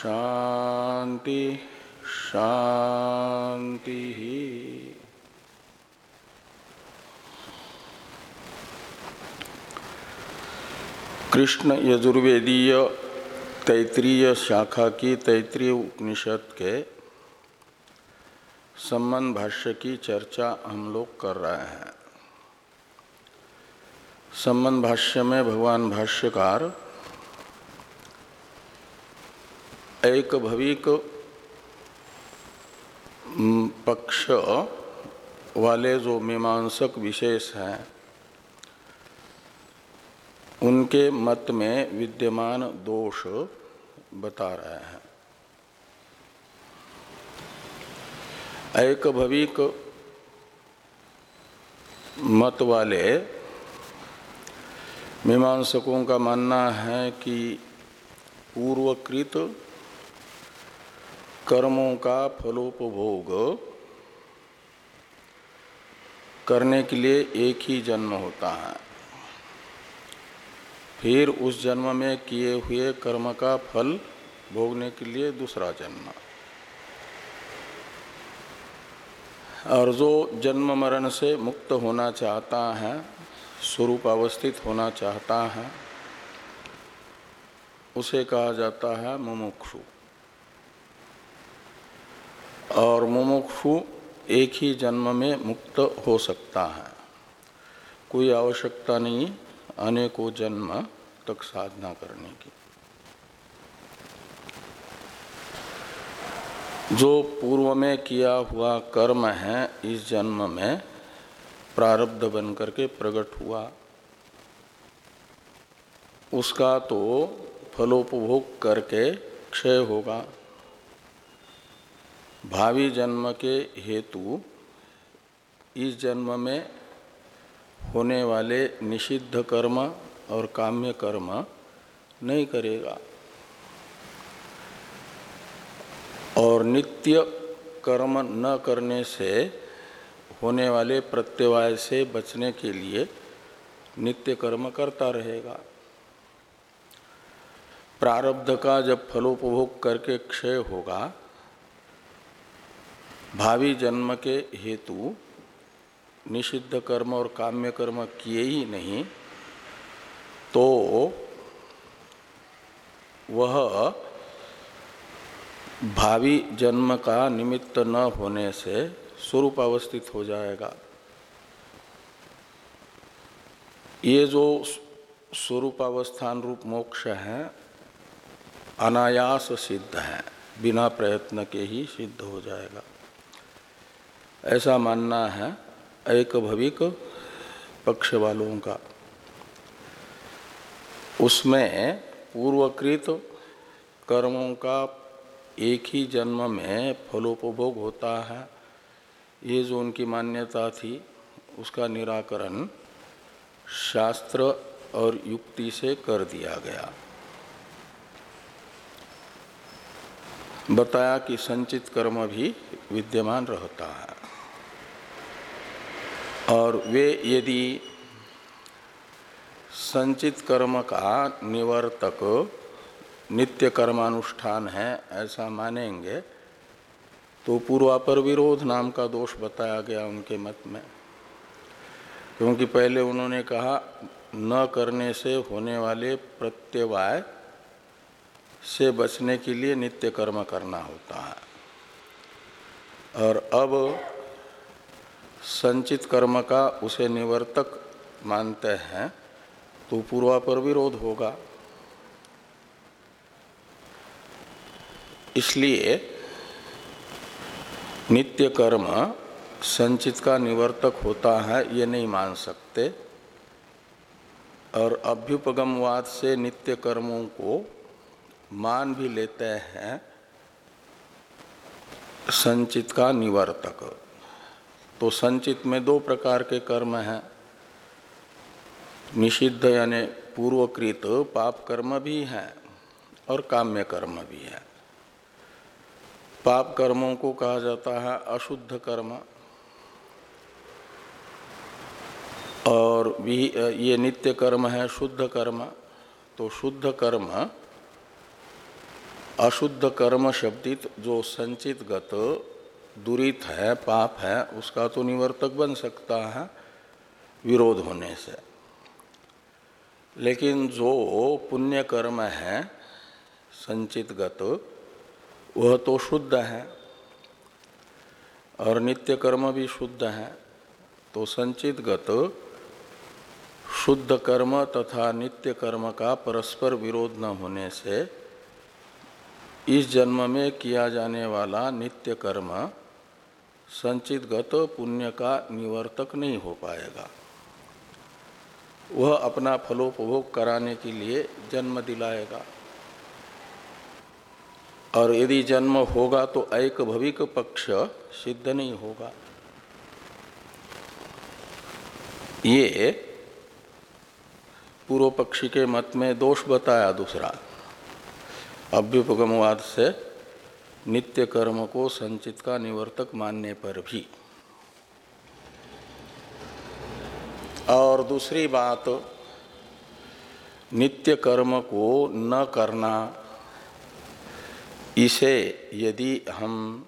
शान्ति शान्तिः कृष्ण यजुर्वेदीय तैतरीय शाखा की तैतरीय उपनिषद के संबंध भाष्य की चर्चा हम लोग कर रहे हैं। संबंध भाष्य में भगवान भाष्यकार एक भविक पक्ष वाले जो मीमांसक विशेष हैं, उनके मत में विद्यमान दोष बता रहे हैं। एक भविक मत वाले मीमांसकों का मानना है कि पूर्वकृत कर्मों का फलोपभोग करने के लिए एक ही जन्म होता है। फिर उस जन्म में किए हुए कर्म का फल भोगने के लिए दूसरा जन्म। और जो जन्म मरण से मुक्त होना चाहता है, स्वरूप अवस्थित होना चाहता है, उसे कहा जाता है मुमुक्षु। और मुमुक्षु एक ही जन्म में मुक्त हो सकता है। कोई आवश्यकता नहीं अनेकों जन्म तक साधना करने की। जो पूर्व में किया हुआ कर्म है, इस जन्म में प्रारब्ध बन करके प्रकट हुआ। उसका तो फलोपभोग करके क्षय होगा। भावी जन्म के हेतु इस जन्म में होने वाले निषिद्ध कर्म और काम्य कर्म नहीं करेगा। और नित्य कर्म न करने से, होने वाले प्रत्यवाय से बचने के लिए नित्य कर्म करता रहेगा। प्रारब्ध का जब फलोपभोग करके क्षय होगा भावी जन्म के हेतु निषिद्ध कर्म और काम्य कर्म किए ही नहीं तो वह भावी जन्म का निमित्त न होने से स्वरूप अवस्थित हो जाएगा। ये जो स्वरूपावस्थान रूप मोक्ष है, अनायास सिद्ध है, बिना प्रयत्न के ही सिद्ध हो जाएगा। ऐसा मानना है एक भविक पक्ष वालों का। उसमें पूर्वकृत कर्मों का एक ही जन्म में फलोपभोग होता है। ये जो उनकी मान्यता थी, उसका निराकरण शास्त्र और युक्ति से कर दिया गया। बताया कि संचित कर्म भी विद्यमान रहता है। और वे यदि संचित कर्म का निवर्तक नित्य कर्मानुष्ठान है, ऐसा मानेंगे तो पूर्वापर विरोध नाम का दोष बताया गया उनके मत में। क्योंकि पहले उन्होंने कहा, न करने से होने वाले प्रत्यवाय से बचने के लिए नित्य कर्म करना होता है। और अब संचित कर्म का उसे निवर्तक मानते हैं तो पूर्वा पर विरोध होगा। इसलिए नित्य कर्म संचित का निवर्तक होता है, ये नहीं मान सकते। और अभ्युपगमवाद से नित्य कर्मों को मान भी लेते हैं, संचित का निवर्तक। तो संचित में दो प्रकार के कर्म हैं। निषिद्ध यानी पूर्वकृत पाप कर्म भी हैं और काम्य कर्म भी है। पाप कर्मों को कहा जाता है अशुद्ध कर्म। और भी, ये नित्य कर्म है, शुद्ध कर्म। तो शुद्ध कर्म, अशुद्ध कर्म शब्दित जो संचित गत दुरित है, पाप है, उसका तो निवर्तक बन सकता है विरोध होने से। लेकिन जो पुण्य कर्म है संचित गत वह तो शुद्ध है। और नित्य कर्म भी शुद्ध है। तो संचित गत शुद्ध कर्म तथा नित्य कर्म का परस्पर विरोध न होने से, इस जन्म में किया जाने वाला नित्य कर्म संचित गत पुण्य का निवर्तक नहीं हो पाएगा। वह अपना फलोपभोग कराने के लिए जन्म दिलाएगा। और यदि जन्म होगा तो एक भविक पक्ष सिद्ध नहीं होगा। ये पूर्व पक्षी के मत में दोष बताया दूसरा। अभ्युपगमवाद से नित्य कर्म को संचित का निवर्तक मानने पर भी। और दूसरी बात नित्य कर्म को न करना, इसे यदि हम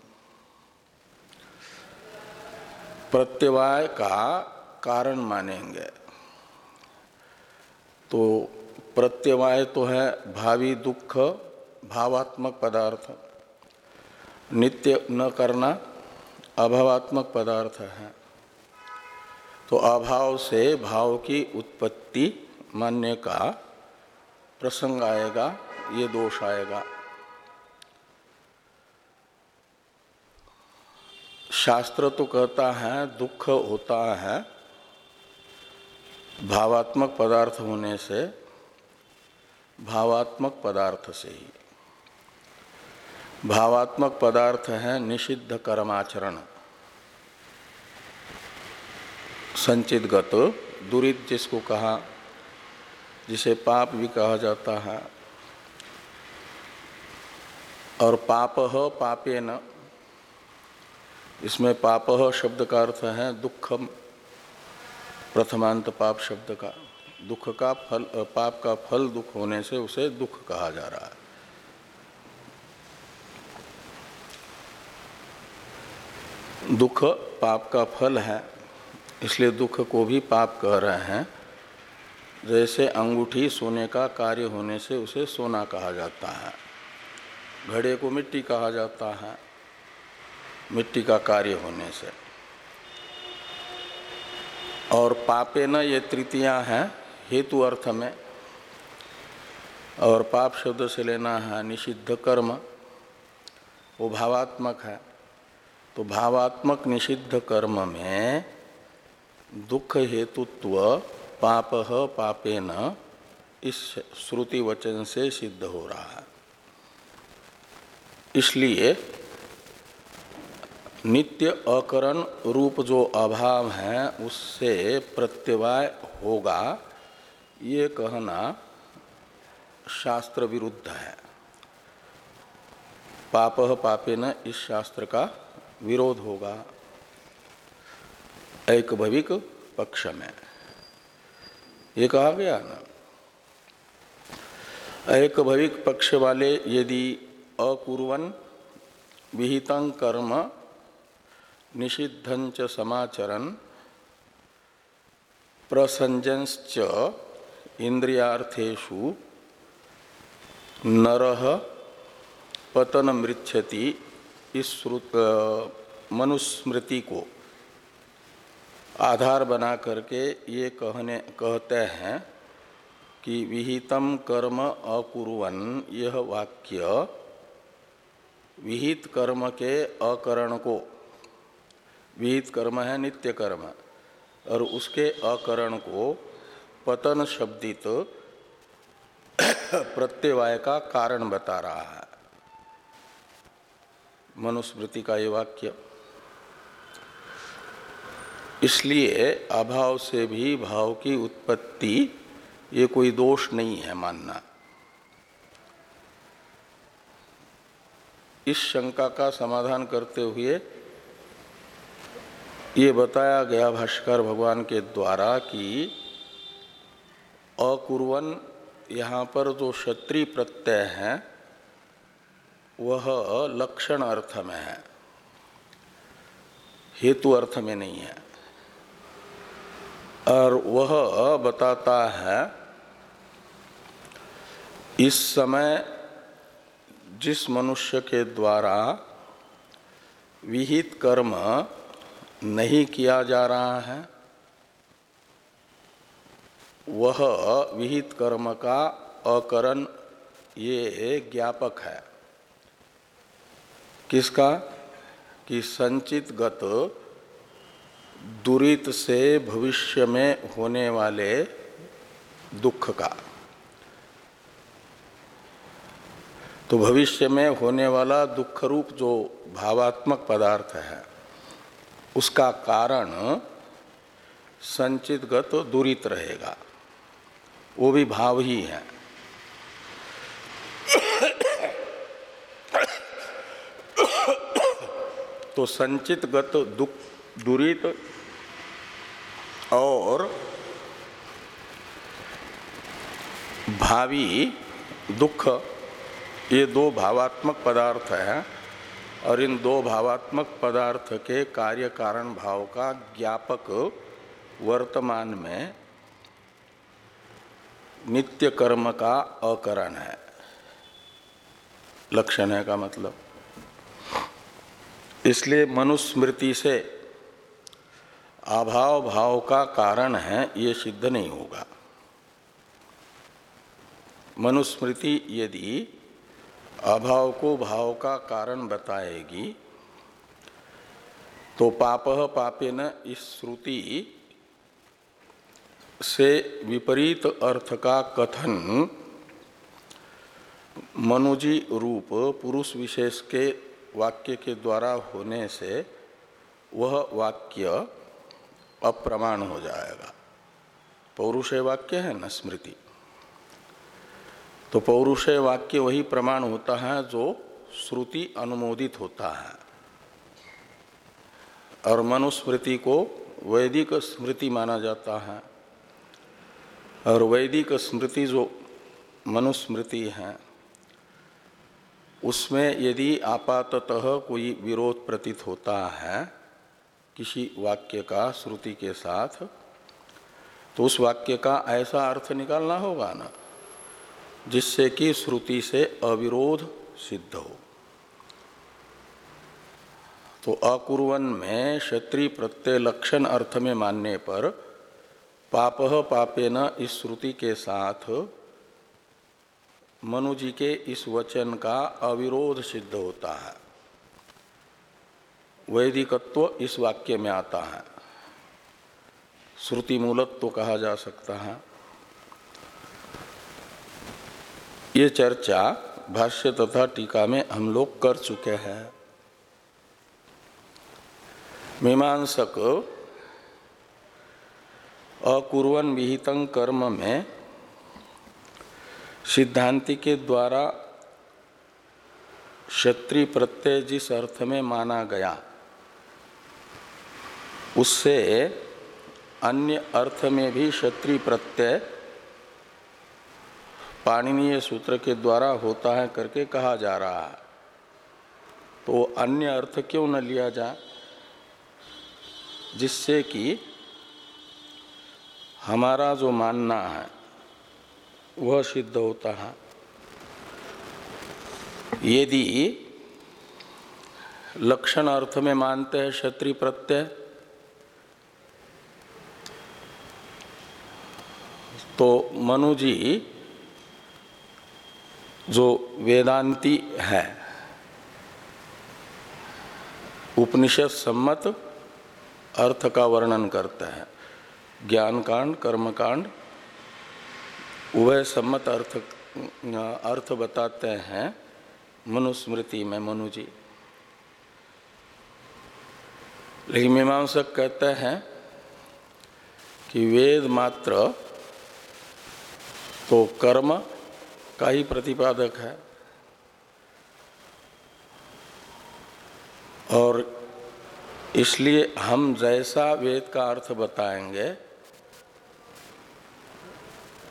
प्रत्यवाय का कारण मानेंगे तो प्रत्यवाय तो है भावी दुख, भावात्मक पदार्थ। नित्य न करना अभावात्मक पदार्थ है। तो अभाव से भाव की उत्पत्ति मानने का प्रसंग आएगा, ये दोष आएगा। शास्त्र तो कहता है, दुख होता है, भावात्मक पदार्थ होने से, भावात्मक पदार्थ से ही। भावात्मक पदार्थ है निषिद्ध कर्माचरण संचित गत, दुरित जिसको कहा, जिसे पाप भी कहा जाता है। और पाप पापे न इसमें पाप शब्द का अर्थ है दुखम, प्रथमांत पाप शब्द का। दुख का फल, पाप का फल दुख होने से उसे दुख कहा जा रहा है। दुख पाप का फल है, इसलिए दुख को भी पाप कह रहे हैं। जैसे अंगूठी सोने का कार्य होने से उसे सोना कहा जाता है। घड़े को मिट्टी कहा जाता है, मिट्टी का कार्य होने से। और पापे न ये तृतीया है, हेतु अर्थ में। और पाप शब्द से लेना है निषिद्ध कर्म, वो भावात्मक है। तो भावात्मक निषिद्ध कर्म में दुख हेतुत्व पाप पापे न इस श्रुति वचन से सिद्ध हो रहा है। इसलिए नित्य अकरण रूप जो अभाव है, उससे प्रत्यवाय होगा, ये कहना शास्त्र विरुद्ध है। पाप पापे न इस शास्त्र का विरोध होगा। एक भविक पक्ष में। ये कहा गया ना? एक भविक पक्ष वाले यदि अकुर्वन विहितं कर्म निषिद्धं च समाचरन् प्रसंजंश्च इंद्रियार्थेषु नरह पतन मृक्षति इस मनुस्मृति को आधार बना करके ये कहने, कहते हैं कि विहितम कर्म अकुर्वन। यह वाक्य विहित कर्म के अकरण को, विहित कर्म है नित्य कर्म, और उसके अकरण को पतन शब्दित प्रत्यवाय का कारण बता रहा है। मनुस्मृति का ये वाक्य। इसलिए अभाव से भी भाव की उत्पत्ति, ये कोई दोष नहीं है मानना। इस शंका का समाधान करते हुए ये बताया गया भाष्कर भगवान के द्वारा कि अकुर्वन, यहाँ पर जो क्षत्रिय प्रत्यय है वह लक्षण अर्थ में है। हेतु अर्थ में नहीं है। और वह बताता है, इस समय जिस मनुष्य के द्वारा विहित कर्म नहीं किया जा रहा है, वह विहित कर्म का अकरण ये ज्ञापक है। किसका? कि संचित गत दुरित से भविष्य में होने वाले दुख का। तो भविष्य में होने वाला दुख रूप जो भावात्मक पदार्थ है, उसका कारण संचित गत दूरित रहेगा। वो भी भाव ही है। तो संचित गत दुख दुरित और भावी दुख, ये दो भावात्मक पदार्थ हैं और इन दो भावात्मक पदार्थ के कार्य कारण भाव का ज्ञापक वर्तमान में नित्य कर्म का अकरण है। लक्षण है का मतलब? इसलिए मनुस्मृति से अभाव भाव का कारण है, ये सिद्ध नहीं होगा। मनुस्मृति यदि अभाव को भाव का कारण बताएगी तो पाप पापे न इस श्रुति से विपरीत अर्थ का कथन मनुजी रूप पुरुष विशेष के वाक्य के द्वारा होने से वह वाक्य अप्रमाण हो जाएगा। पौरुषय वाक्य है न स्मृति। तो पौरुषय वाक्य वही प्रमाण होता है जो श्रुति अनुमोदित होता है। और मनुस्मृति को वैदिक स्मृति माना जाता है। और वैदिक स्मृति जो मनुस्मृति है उसमें यदि आपाततः कोई विरोध प्रतीत होता है, किसी वाक्य का श्रुति के साथ तो उस वाक्य का ऐसा अर्थ निकालना होगा ना, जिससे कि श्रुति से अविरोध सिद्ध हो। तो अकुर्वन में क्षत्रिय प्रत्यय लक्षण अर्थ में मानने पर पाप पापे न इस श्रुति के साथ मनु जी के इस वचन का अविरोध सिद्ध होता है। वैदिकत्व इस वाक्य में आता है। श्रुति मूलत्व कहा जा सकता है। ये चर्चा भाष्य तथा टीका में हम लोग कर चुके हैं। मीमांसक अकुर्वन विहितं कर्म में सिद्धांति के द्वारा क्षत्रि प्रत्यय जिस अर्थ में माना गया, उससे अन्य अर्थ में भी क्षत्रि प्रत्यय पाणनीय सूत्र के द्वारा होता है करके कहा जा रहा है। तो अन्य अर्थ क्यों न लिया जाए? जिससे कि हमारा जो मानना है वह सिद्ध होता है। यदि लक्षण अर्थ में मानते हैं, क्षत्रिय प्रत्यय तो मनु जी जो वेदांती है, उपनिषद सम्मत अर्थ का वर्णन करता है। ज्ञान कांड कर्म कांड उभय सम्मत अर्थ अर्थ बताते हैं मनुस्मृति में मनु जी। लेकिन मीमांसक कहते हैं कि वेद मात्र तो कर्म का ही प्रतिपादक है। और इसलिए हम जैसा वेद का अर्थ बताएँगे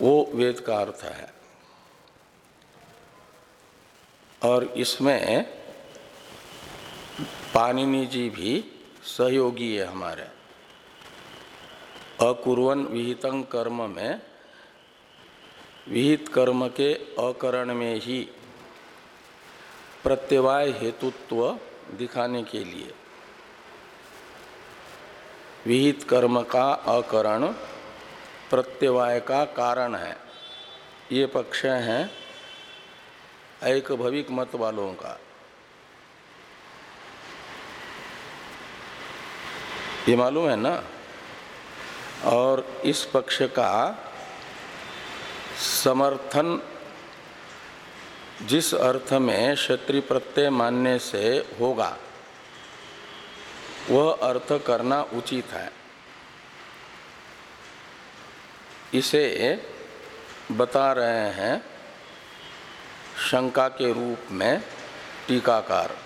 वो वेद का अर्थ है। और इसमें पानिनी जी भी सहयोगी है हमारे। अकुर्वन विहितं कर्म में, विहित कर्म के अकरण में ही प्रत्यवाय हेतुत्व दिखाने के लिए। विहित कर्म का अकरण प्रत्यवाय का कारण है। ये पक्ष हैं एक भविक मत वालों का। ये मालूम है ना? और इस पक्ष का समर्थन जिस अर्थ में क्षत्रिय प्रत्यय मानने से होगा, वह अर्थ करना उचित है। इसे बता रहे हैं शंका के रूप में टीकाकार।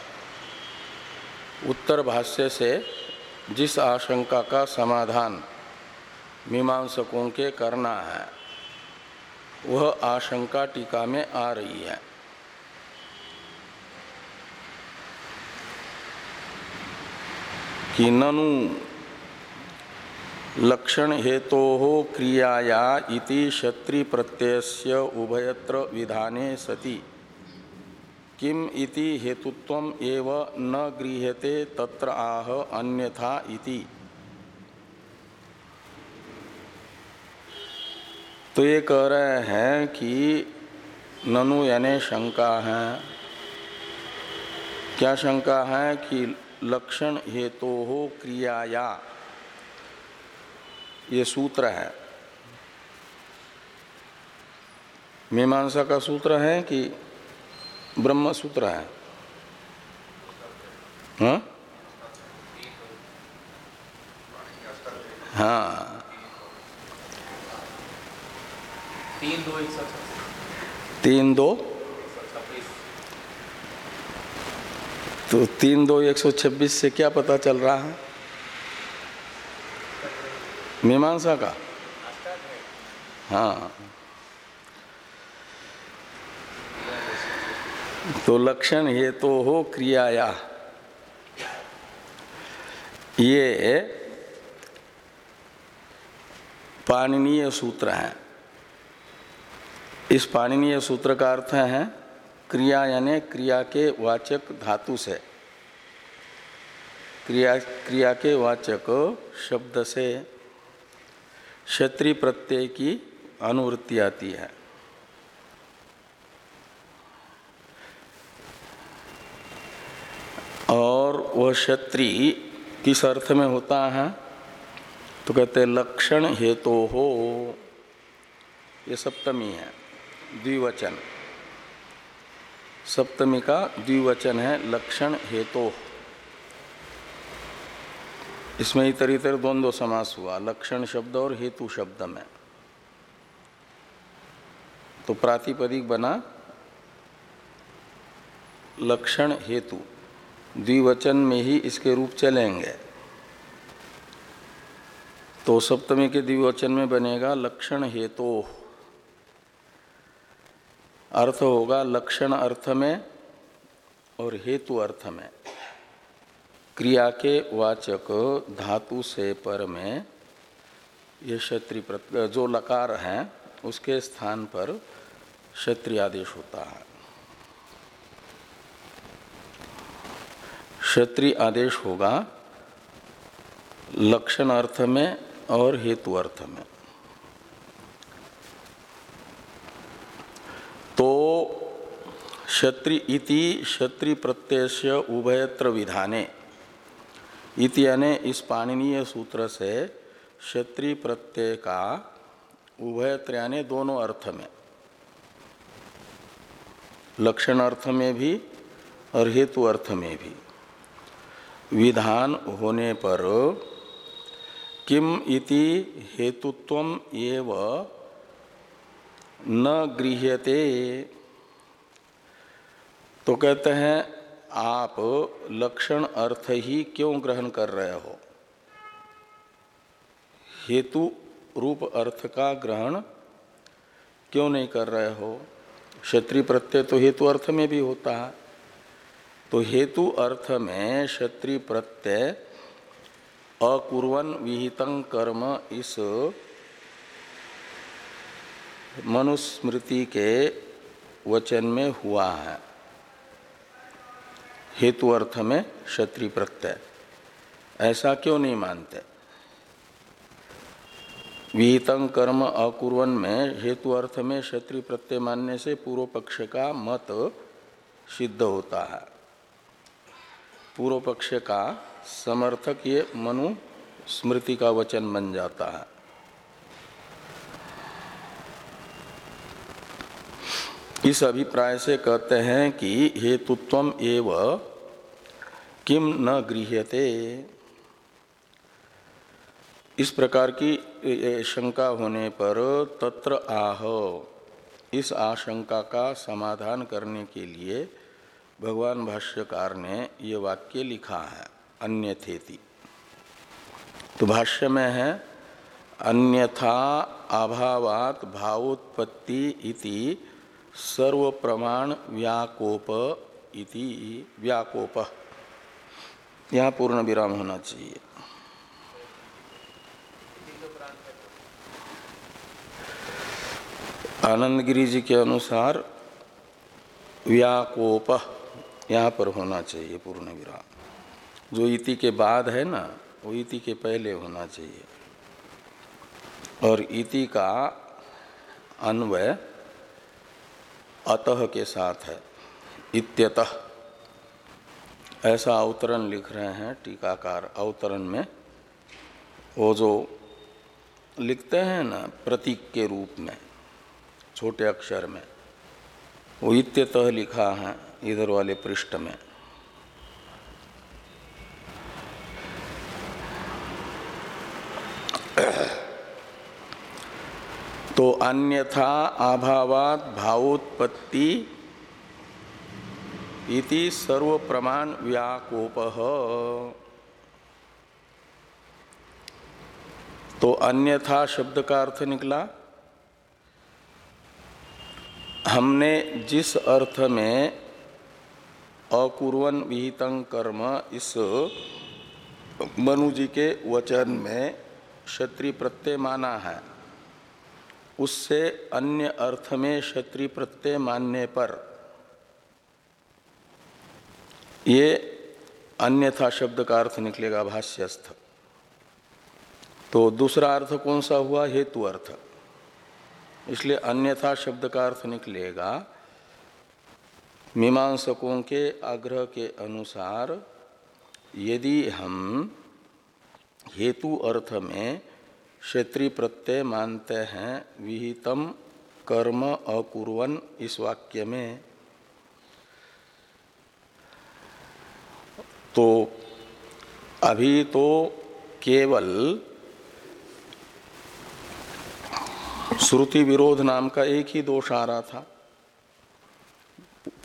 उत्तर भाष्य से, जिस आशंका का समाधान मीमांसकों के करना है, वह आशंका टीका में आ रही है। कि ननु लक्षण हेतो हो क्रियाया इति क्षत्रि प्रत्ययस्य उभयत्र विधाने सति। किम इति हेतुत्वम एव न गृह्यते तत्र आह अन्यथा इति। तो ये कह रहे हैं कि ननु यानी शंका है। क्या शंका है कि लक्षण हेतु हो क्रियाया? ये सूत्र है। मीमांसा का सूत्र है कि ब्रह्म सूत्र है। हाँ? हाँ। तीन दो तो तीन दो एक सौ छब्बीस से क्या पता चल रहा है? मीमांसा का। हाँ। तो लक्षण ये तो हो क्रियाया। ये पाणनीय सूत्र है। इस पाणनीय सूत्र का अर्थ है क्रिया यानी क्रिया के वाचक धातु से। क्रिया क्रिया के वाचक शब्द से। क्षत्रिय प्रत्यय की अनुवृत्ति आती है। और वह क्षत्रिय किस अर्थ में होता है? तो कहते लक्षण हेतु हो। ये सप्तमी है, द्विवचन। सप्तमी का द्विवचन है, लक्षण हेतु इसमें इतर इतर द्वंद्व समास हुआ, लक्षण शब्द और हेतु शब्द में। तो प्रातिपदिक बना लक्षण हेतु। द्विवचन में ही इसके रूप चलेंगे। तो सप्तमी के द्विवचन में बनेगा लक्षण हेतु। अर्थ होगा लक्षण अर्थ में और हेतु अर्थ में। क्रिया के वाचक धातु से पर में ये क्षत्रिय जो लकार है, उसके स्थान पर क्षत्रिय आदेश होता है। क्षत्रिय आदेश होगा लक्षण अर्थ में और हेतु अर्थ में। तो क्षत्रि इति क्षत्रि प्रत्यय उभयत्र विधाने। इति इस पाणनीय सूत्र से क्षत्रि प्रत्यय का उभयत्र यानी दोनों अर्थ में। लक्षण अर्थ में भी और हेतु अर्थ में भी। विधान होने पर किम इति हेतुत्व एव न गृह्यते। तो कहते हैं आप लक्षण अर्थ ही क्यों ग्रहण कर रहे हो? हेतु रूप अर्थ का ग्रहण क्यों नहीं कर रहे हो? क्षत्रिय प्रत्यय तो हेतु अर्थ में भी होता है। तो हेतु अर्थ में क्षत्रिय प्रत्यय अकुर्वन विहितं कर्म इस मनुस्मृति के वचन में हुआ है। हेतु अर्थ में क्षत्रि प्रत्यय ऐसा क्यों नहीं मानते? विहितं कर्म अकुर्वन में हेतु अर्थ में क्षत्रि प्रत्यय मानने से पूर्व पक्ष का मत सिद्ध होता है। पूर्व पक्ष का समर्थक ये मनु स्मृति का वचन बन जाता है। इस अभिप्राय से कहते हैं कि हेतुत्व एव किम न गृह्यते। इस प्रकार की शंका होने पर तत्र आह, इस आशंका का समाधान करने के लिए भगवान भाष्यकार ने ये वाक्य लिखा है अन्य थेति तो भाष्य में है, अन्यथा अभावात भावोत्पत्ति इति सर्व प्रमाण व्याकोप इति व्याकोप। यहाँ पूर्ण विराम होना चाहिए। आनंद गिरी जी के अनुसार व्याकोप यहाँ पर होना चाहिए पूर्ण विराम। जो इति के बाद है ना, वो इति के पहले होना चाहिए। और इति का अन्वय अतः के साथ है। इत्यतः ऐसा अवतरण लिख रहे हैं टीकाकार अवतरण में। वो जो लिखते हैं ना प्रतीक के रूप में, छोटे अक्षर में, वो इत्यतः लिखा है इधर वाले पृष्ठ में। तो अन्यथा अभावात भावोत्पत्ति इति सर्व प्रमाण व्याकोप। तो अन्यथा शब्द का अर्थ निकला, हमने जिस अर्थ में अकुर्वन विहितं कर्म, इस मनु जी के वचन में क्षत्रिय प्रत्यय माना है उससे अन्य अर्थ में क्षत्रि प्रत्यय मानने पर। ये अन्यथा शब्द का अर्थ निकलेगा भाष्यस्थ। तो दूसरा अर्थ कौन सा हुआ? हेतु अर्थ। इसलिए अन्यथा शब्द का अर्थ निकलेगा मीमांसकों के आग्रह के अनुसार, यदि हम हेतु अर्थ में क्षेत्रीय प्रत्यय मानते हैं विहितम कर्म अकुर्वन इस वाक्य में तो अभी तो केवल श्रुति विरोध नाम का एक ही दोष आ रहा था।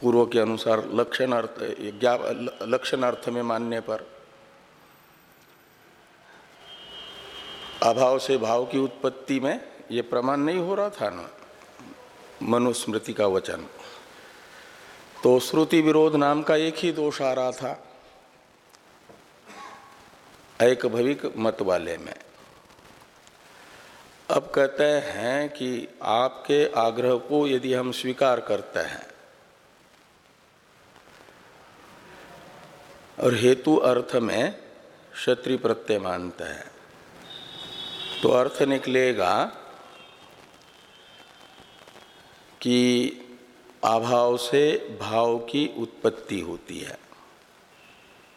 पूर्व के अनुसार लक्षण अर्थ लक्षण अर्थ में मानने पर। अभाव से भाव की उत्पत्ति में ये प्रमाण नहीं हो रहा था ना, मनुस्मृति का वचन। तो श्रुति विरोध नाम का एक ही दोष आ रहा था, एक भविक मत वाले में। अब कहते हैं कि आपके आग्रह को यदि हम स्वीकार करते हैं, और हेतु अर्थ में क्षत्रि प्रत्यय मानते हैं। तो अर्थ निकलेगा कि अभाव से भाव की उत्पत्ति होती है।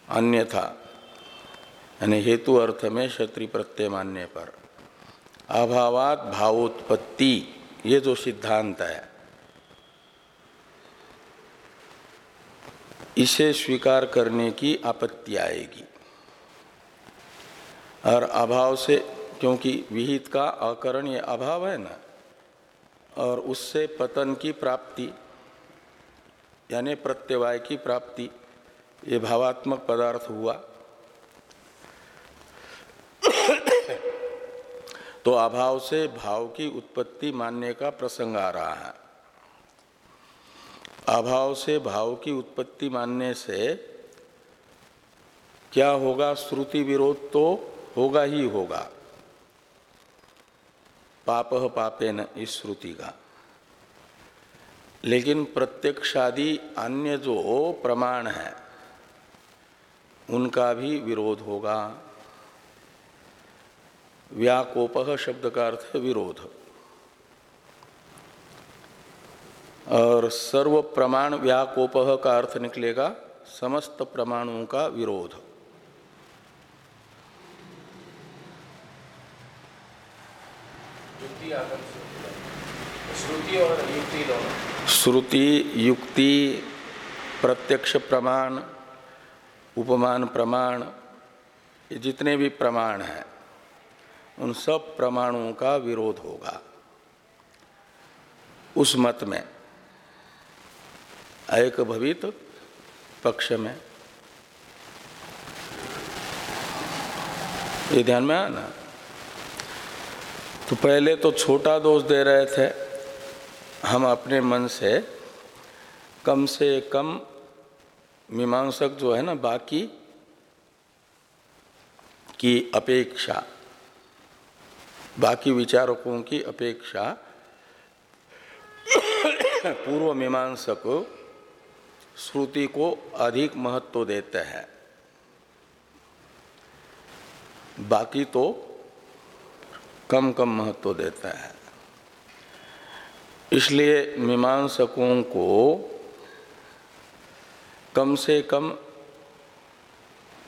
अन्यथा, यानी हेतु अर्थ में क्षत्रि प्रत्यय मानने पर, अभावात भावोत्पत्ति, ये जो सिद्धांत है, इसे स्वीकार करने की आपत्ति आएगी। और अभाव से क्योंकि विहित का अकरण ये अभाव है ना? और उससे पतन की प्राप्ति, यानी प्रत्यवाय की प्राप्ति, ये भावात्मक पदार्थ हुआ। तो अभाव से भाव की उत्पत्ति मानने का प्रसंग आ रहा है। अभाव से भाव की उत्पत्ति मानने से क्या होगा? श्रुति विरोध तो होगा ही होगा। पाप पापे न इस श्रुति का लेकिन प्रत्यक्षादि अन्य जो प्रमाण है, उनका भी विरोध होगा। व्याकोप शब्द का अर्थ है विरोध। और सर्व प्रमाण व्याकोप का अर्थ निकलेगा, समस्त प्रमाणों का विरोध। श्रुति युक्ति युक्ति, प्रत्यक्ष प्रमाण, उपमान प्रमाण, ये जितने भी प्रमाण हैं, उन सब प्रमाणों का विरोध होगा। उस मत में, एक भवित पक्ष में। ये ध्यान में आना। तो पहले तो छोटा दोष दे रहे थे। हम अपने मन से कम से कम मीमांसक जो है ना, बाकी की अपेक्षा, बाकी विचारकों की अपेक्षा पूर्व मीमांसक श्रुति को अधिक महत्व देते हैं। बाकी तो कम कम महत्व देता है। इसलिए मीमांसकों को कम से कम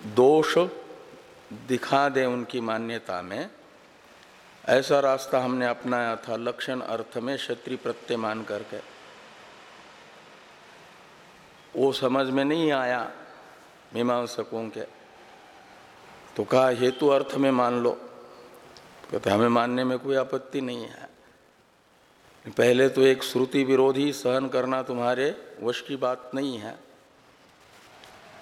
दोष दिखा दे उनकी मान्यता में। ऐसा रास्ता हमने अपनाया था लक्षण अर्थ में क्षत्रि प्रत्यय मान करके। वो समझ में नहीं आया मीमांसकों के। तो कहा, हेतु अर्थ में मान लो। कहते, हमें मानने में कोई आपत्ति नहीं है। पहले तो एक श्रुति विरोधी सहन करना तुम्हारे वश की बात नहीं है।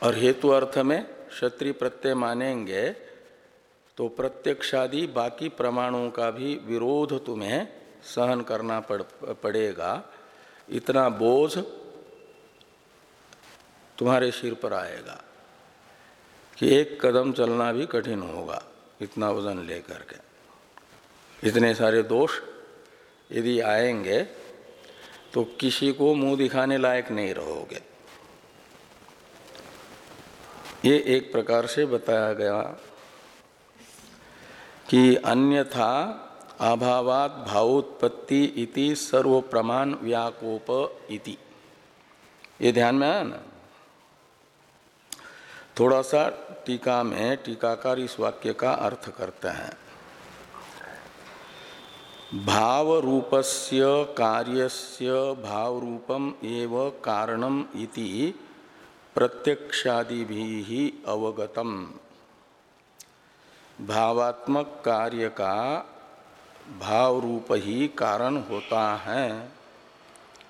और हेतु अर्थ में क्षत्रिय प्रत्यय मानेंगे तो प्रत्यक्षादि बाकी प्रमाणों का भी विरोध तुम्हें सहन करना पड़, पड़ेगा। इतना बोझ तुम्हारे सिर पर आएगा कि एक कदम चलना भी कठिन होगा, इतना वज़न लेकर के। इतने सारे दोष यदि आएँगे तो किसी को मुँह दिखाने लायक नहीं रहोगे। ये एक प्रकार से बताया गया कि अन्यथा अभावात भावोत्पत्ति इति सर्व प्रमाण व्याकोप इति। ये ध्यान में आया ना? थोड़ा सा टीका में टीकाकार इस वाक्य का अर्थ करते हैं। भाव रूपस्य कार्यस्य भाव रूपम एव कारणम इति प्रत्यक्षादि भी अवगतम। भावात्मक कार्य का भाव रूप ही कारण होता है।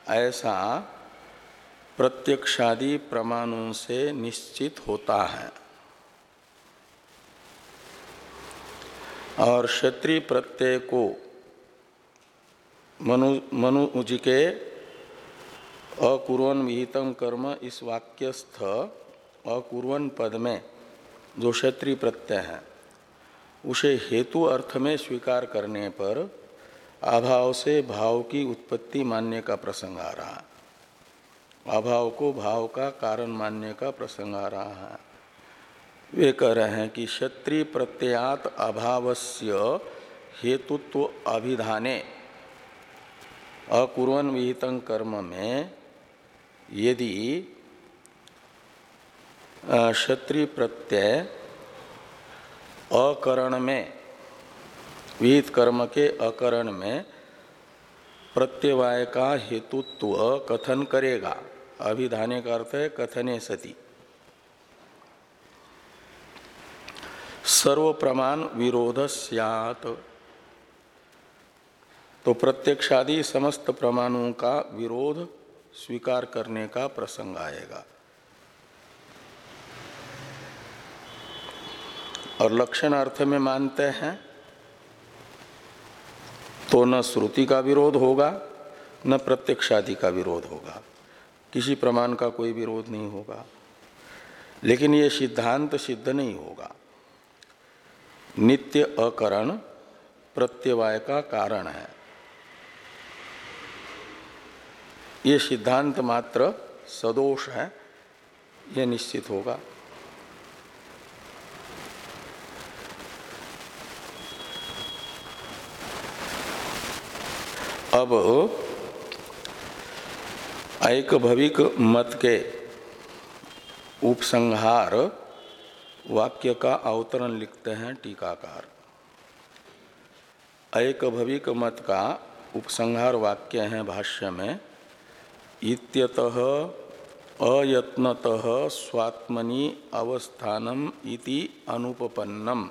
ऐसा प्रत्यक्षादि प्रमाणों से निश्चित होता है। और क्षत्रिय प्रत्यय को मनु मनु जी के अकुर्वन विहितम कर्म इस वाक्यस्थ अकुर्वन पद में जो क्षत्रिय प्रत्यय है, उसे हेतु अर्थ में स्वीकार करने पर अभाव से भाव की उत्पत्ति मानने का प्रसंग आ रहा अभाव को भाव का कारण मानने का प्रसंग आ रहा है। वे कह रहे हैं कि क्षत्रिय प्रत्ययात अभावस्य हेतुत्व अभिधाने अकुर्वन विहित कर्म में। यदि क्षत्रिय प्रत्यय अकरण में, विहित कर्म के अकरण में, प्रत्यवाय का हेतुत्व कथन करेगा। अभिधाने का अर्थ है कथने सती। सर्व प्रमाण विरोध सियात। तो प्रत्यक्षादि समस्त प्रमाणों का विरोध स्वीकार करने का प्रसंग आएगा। और लक्षण अर्थ में मानते हैं तो न श्रुति का विरोध होगा, न प्रत्यक्षादि का विरोध होगा। किसी प्रमाण का कोई विरोध नहीं होगा। लेकिन ये सिद्धांत सिद्ध नहीं होगा। नित्य अकरण प्रत्यवाय का कारण है। ये सिद्धांत मात्र सदोष है, ये निश्चित होगा। अब एक भविक मत के उपसंहार वाक्य का अवतरण लिखते हैं टीकाकार। एक भविक मत का उपसंहार वाक्य है भाष्य में इत्यतः अयत्नतः स्वात्मनि अवस्थानम इति अनुपपन्नम।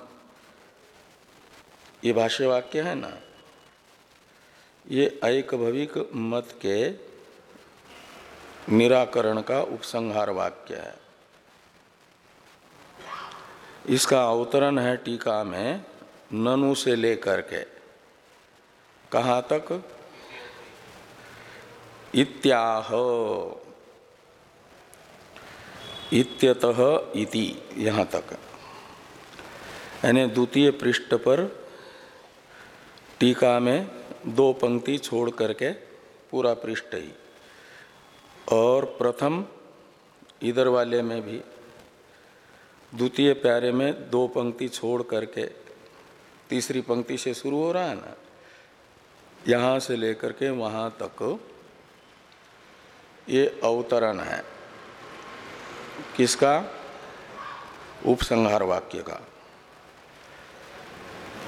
ये भाष्य वाक्य है ना? ये एक भविक मत के निराकरण का उपसंहार वाक्य है। इसका अवतरण है टीका में ननु से लेकर के। कहाँ तक? इत्याह। इत्यतः इति, यहाँ तक। यानी द्वितीय पृष्ठ पर टीका में दो पंक्ति छोड़ करके पूरा पृष्ठ ही। और प्रथम इधर वाले में भी, द्वितीय प्यारे में दो पंक्ति छोड़ करके तीसरी पंक्ति से शुरू हो रहा है ना, यहाँ से लेकर के वहाँ तक ये अवतरण है। किसका? उपसंहार वाक्य का।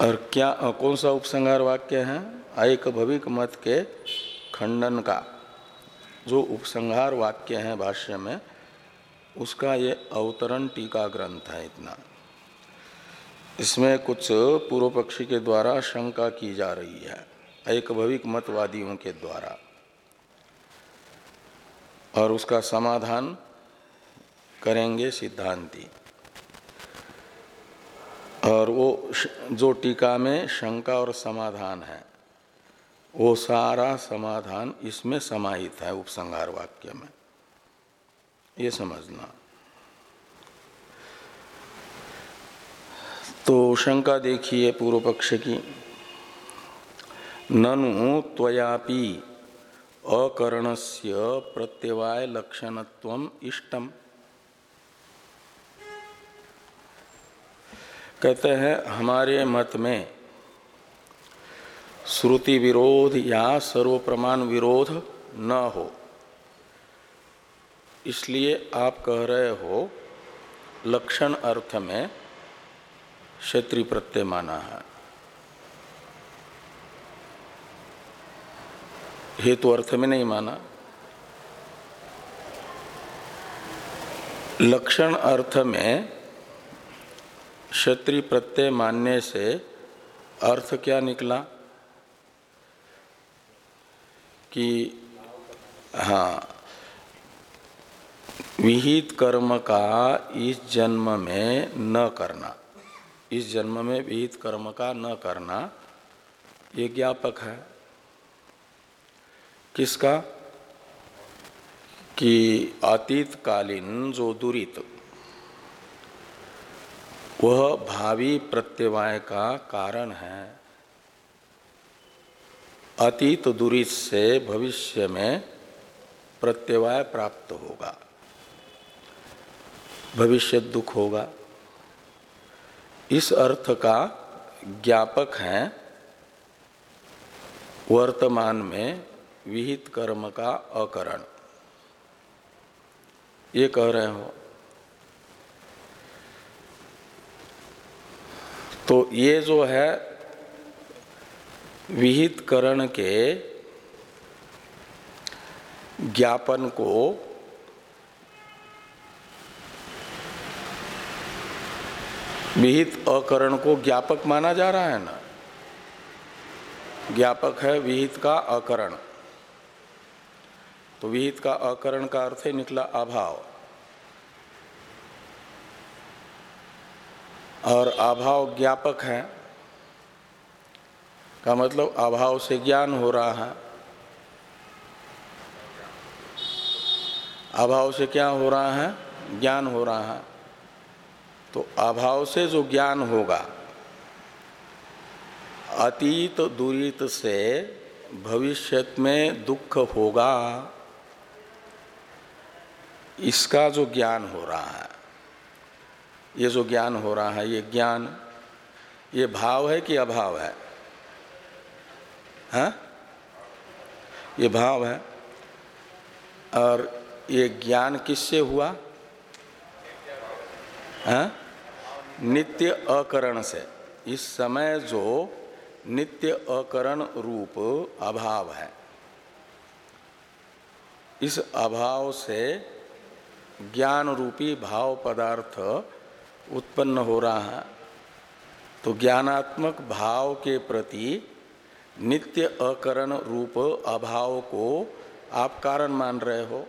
और क्या, कौन सा उपसंहार वाक्य है? एक भविक मत के खंडन का। जो उपसंहार वाक्य है भाष्य में, उसका ये अवतरण टीका ग्रंथ है इतना। इसमें कुछ पूर्व पक्षी के द्वारा शंका की जा रही है एक भविक मतवादियों के द्वारा। और उसका समाधान करेंगे सिद्धांती। और वो जो टीका में शंका और समाधान है, वो सारा समाधान इसमें समाहित है उपसंहार वाक्य में। ये समझना। तो शंका देखिए पूर्व पक्ष की। ननु त्वयापि अकरणस्य प्रत्यवाय लक्षणत्व इष्टम। कहते हैं, हमारे मत में श्रुति विरोध या सर्व प्रमाण विरोध न हो। इसलिए आप कह रहे हो, लक्षण अर्थ में क्षेत्रीय प्रत्यय माना है। हेतु अर्थ में नहीं माना। लक्षण अर्थ में क्षत्रि प्रत्यय मानने से अर्थ क्या निकला? कि हाँ विहित कर्म का इस जन्म में न करना। इस जन्म में विहित कर्म का न करना, ये ज्ञापक है। किसका? कि अतीत कालीन जो दुरित, वह भावी प्रत्यवाय का कारण है। अतीत दुरित से भविष्य में प्रत्यवाय प्राप्त होगा। भविष्य दुख होगा। इस अर्थ का ज्ञापक है, वर्तमान में विहित कर्म का अकरण। ये कह रहे हो। तो ये जो है विहित करण के ज्ञापन को विहित अकरण को ज्ञापक माना जा रहा है ना? ज्ञापक है विहित का अकरण। तो विहित का अकरण का अर्थ है निकला अभाव। और अभाव ज्ञापक है, का मतलब अभाव से ज्ञान हो रहा है। अभाव से क्या हो रहा है? ज्ञान हो रहा है। तो अभाव से जो ज्ञान होगा, अतीत दुरीत से भविष्य में दुख होगा। इसका जो ज्ञान हो रहा है, ये जो ज्ञान हो रहा है, ये ज्ञान, ये भाव है कि अभाव है? हाँ? ये भाव है? और ये ज्ञान किससे हुआ? हाँ? नित्य अकरण से। इस समय जो नित्य अकरण रूप अभाव है, इस अभाव से ज्ञान रूपी भाव पदार्थ उत्पन्न हो रहा है। तो ज्ञानात्मक भाव के प्रति नित्य अकरण रूप अभाव को आप कारण मान रहे हो।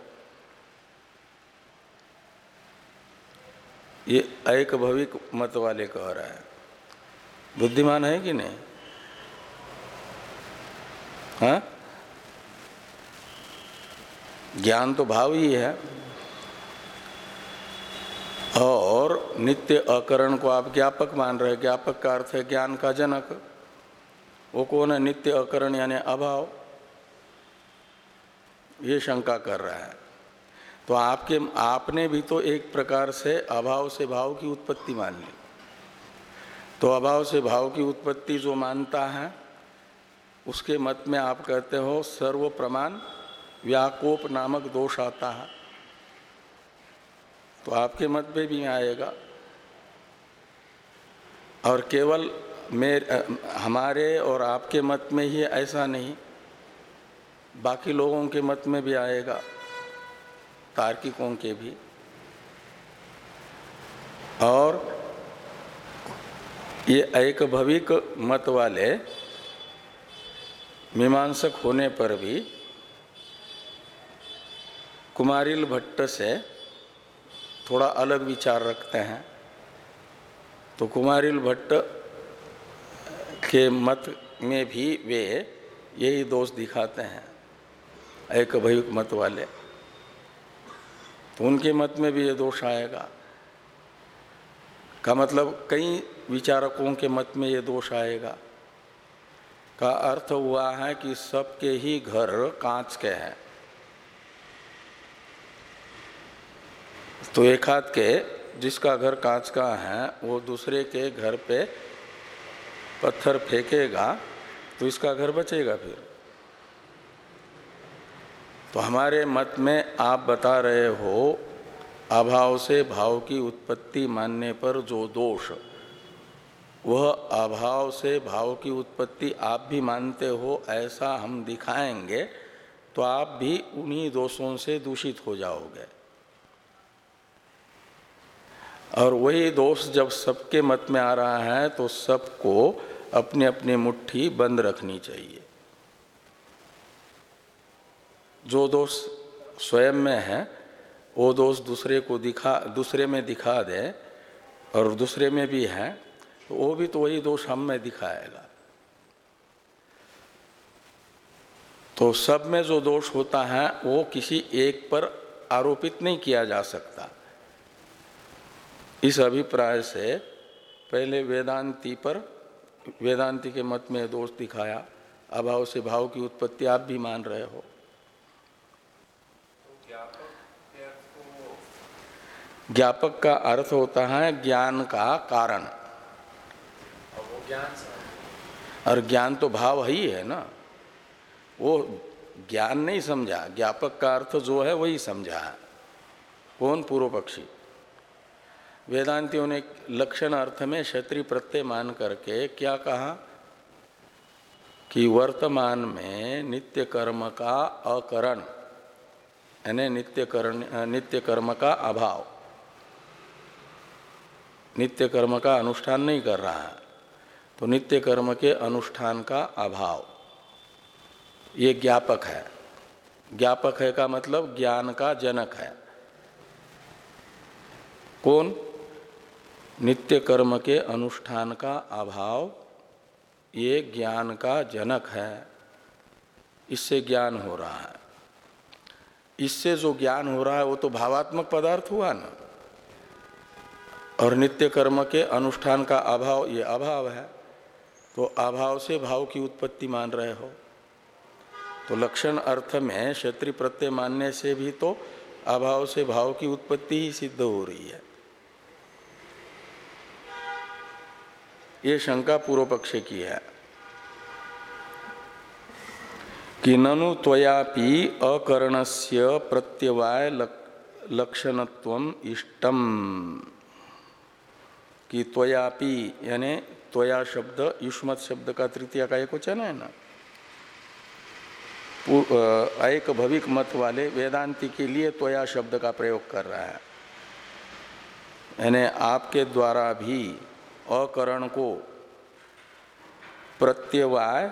ये एक भविक मत वाले कह रहा है। बुद्धिमान है कि नहीं? हाँ? ज्ञान तो भाव ही है। और नित्य अकरण को आप ज्ञापक मान रहे ज्ञापक का अर्थ है ज्ञान का जनक। वो कौन है? नित्य अकरण यानी अभाव। ये शंका कर रहा है। तो आपके, आपने भी तो एक प्रकार से अभाव से भाव की उत्पत्ति मान ली। तो अभाव से भाव की उत्पत्ति जो मानता है, उसके मत में आप कहते हो सर्व प्रमाण व्याकोप नामक दोष आता है। तो आपके मत में भी आएगा। और केवल मेरे हमारे और आपके मत में ही ऐसा नहीं, बाकी लोगों के मत में भी आएगा, तार्किकों के भी। और ये एक भविक मत वाले मीमांसक होने पर भी कुमारिल भट्ट से थोड़ा अलग विचार रखते हैं। तो कुमारिल भट्ट के मत में भी वे यही दोष दिखाते हैं, एक भयुक मत वाले। तो उनके मत में भी ये दोष आएगा। का मतलब कई विचारकों के मत में ये दोष आएगा। का अर्थ हुआ है कि सबके ही घर कांच के हैं। तो एक हाथ के जिसका घर कांच का है, वो दूसरे के घर पे पत्थर फेंकेगा तो इसका घर बचेगा फिर। तो हमारे मत में आप बता रहे हो, अभाव से भाव की उत्पत्ति मानने पर जो दोष, वह अभाव से भाव की उत्पत्ति आप भी मानते हो, ऐसा हम दिखाएँगे तो आप भी उन्हीं दोषों से दूषित हो जाओगे। और वही दोष जब सबके मत में आ रहा है तो सबको अपने अपने मुट्ठी बंद रखनी चाहिए। जो दोष स्वयं में है, वो दोष दूसरे को दिखा, दूसरे में दिखा दे, और दूसरे में भी है तो वो भी तो वही दोष हम में दिखाएगा। तो सब में जो दोष होता है, वो किसी एक पर आरोपित नहीं किया जा सकता। इस अभिप्राय से पहले वेदांती पर, वेदांती के मत में दोष दिखाया। अभाव से भाव की उत्पत्ति आप भी मान रहे हो। ज्ञापक का अर्थ होता है ज्ञान का कारण। और ज्ञान तो भाव ही है ना। वो ज्ञान नहीं समझा। ज्ञापक का अर्थ जो है वही समझा। कौन? पूर्व पक्षी वेदांतियों ने लक्षण अर्थ में क्षत्रिय प्रत्यय मान करके क्या कहा? कि वर्तमान में नित्य कर्म का अकरण, यानी नित्य करण नित्य कर्म का अभाव। नित्य कर्म का अनुष्ठान नहीं कर रहा है तो नित्य कर्म के अनुष्ठान का अभाव। ये ज्ञापक है। ज्ञापक है का मतलब ज्ञान का जनक है। कौन? नित्य कर्म के अनुष्ठान का अभाव ये ज्ञान का जनक है। इससे ज्ञान हो रहा है। इससे जो ज्ञान हो रहा है, वो तो भावात्मक पदार्थ हुआ ना। और नित्य कर्म के अनुष्ठान का अभाव, ये अभाव है। तो अभाव से भाव की उत्पत्ति मान रहे हो। तो लक्षण अर्थ में क्षेत्रीय प्रत्यय मानने से भी तो अभाव से भाव की उत्पत्ति ही सिद्ध हो रही है। ये शंका पूर्व पक्ष की है। कि ननु त्वयापि अकरणस्य प्रत्यवाय लक्षणत्व इष्टम। कि त्वयापि, यानी त्वया शब्द, युष्मत शब्द का तृतीय का एक वचन है ना? एक भविक मत वाले वेदांति के लिए त्वया शब्द का प्रयोग कर रहा है। यानी आपके द्वारा भी अकरण को प्रत्यवाय,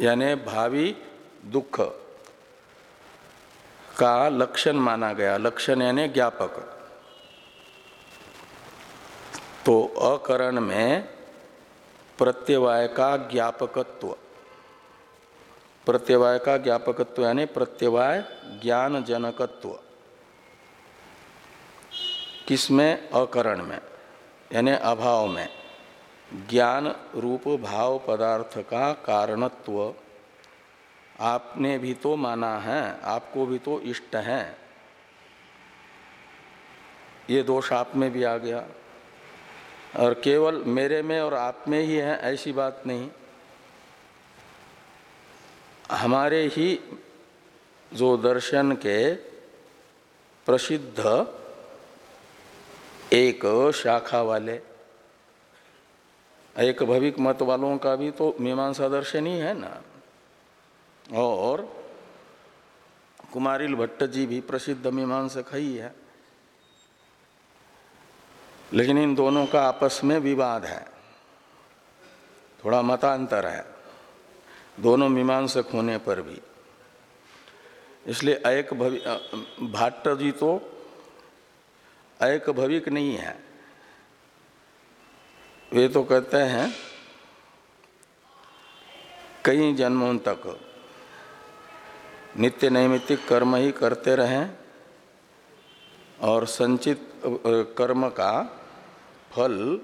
यानी भावी दुख का लक्षण माना गया। लक्षण यानी ज्ञापक। तो अकरण में प्रत्यवाय का ज्ञापकत्व। प्रत्यवाय का ज्ञापकत्व यानी प्रत्यवाय ज्ञान जनकत्व किसमें? अकरण में। यानी अभाव में। ज्ञान रूप भाव पदार्थ का कारणत्व। आपने भी तो माना है, आपको भी तो इष्ट है। ये दोष आप में भी आ गया। और केवल मेरे में और आप में ही है, ऐसी बात नहीं। हमारे ही जो दर्शन के प्रसिद्ध एक शाखा वाले। एक भविक मत वालों का भी तो मीमांसा दर्शन ही है ना। और कुमारिल भट्ट जी भी प्रसिद्ध मीमांसक ही है। लेकिन इन दोनों का आपस में विवाद है। थोड़ा मतांतर है। दोनों मीमांसक होने पर भी। इसलिए एक भाट्ट जी तो एक भविक नहीं है। वे तो कहते हैं, कई जन्मों तक नित्य नैमित्तिक कर्म ही करते रहें और संचित कर्म का फल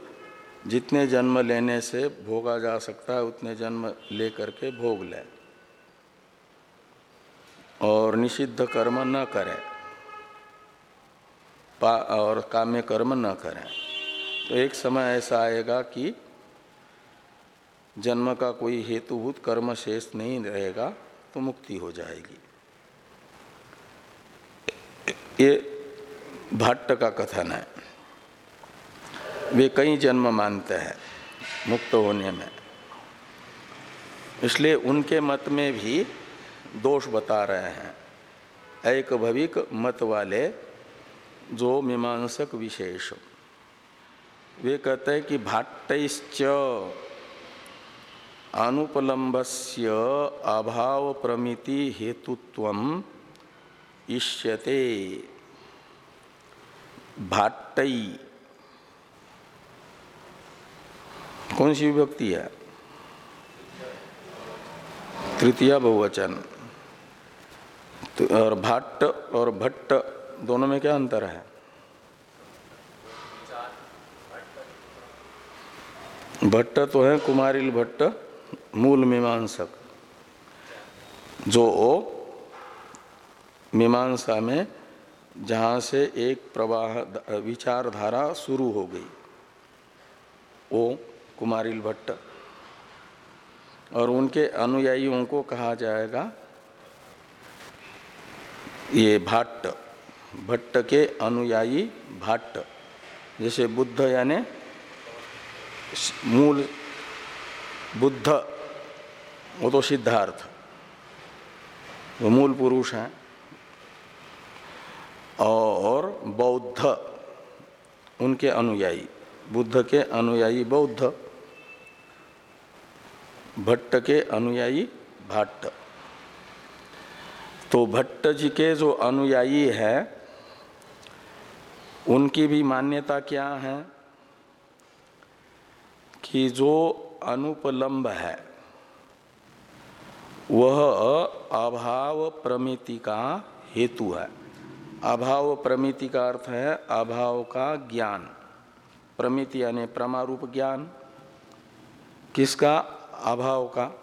जितने जन्म लेने से भोगा जा सकता है, उतने जन्म ले करके भोग लें। और निषिद्ध कर्म न करें। और काम्य कर्म न करें। तो एक समय ऐसा आएगा कि जन्म का कोई हेतुभूत कर्म शेष नहीं रहेगा तो मुक्ति हो जाएगी। ये भट्ट का कथन है। वे कई जन्म मानते हैं मुक्त होने में। इसलिए उनके मत में भी दोष बता रहे हैं। एक भविक मत वाले जो मीमांसक विशेष। वे कहते हैं कि भाट्टश्च अनुपलम्बस्य अभाव प्रमिति हेतुत्व इष्यते। भाट्टई कौन सी विभक्ति है? तृतीय बहुवचन। तो और भाट्ट और भट्ट दोनों में क्या अंतर है? भट्ट तो है कुमारिल भट्ट, मूल मीमांसक। जो ओ मीमांसा में जहाँ से एक प्रवाह विचारधारा शुरू हो गई वो कुमारिल भट्ट। और उनके अनुयायियों को कहा जाएगा, ये भाट्ट। भट्ट के अनुयायी भाट्ट, जैसे बुद्ध यानी मूल बुद्ध, वो तो सिद्धार्थ। वो मूल पुरुष हैं। और बौद्ध, उनके अनुयायी, बुद्ध के अनुयायी बौद्ध, भट्ट के अनुयायी भट्ट। तो भट्ट जी के जो अनुयायी है उनकी भी मान्यता क्या है? कि जो अनुपलम्ब है, वह अभाव प्रमिति का हेतु है। अभाव प्रमिति का अर्थ है अभाव का ज्ञान। प्रमिति यानी प्रमारूप ज्ञान। किसका? अभाव का।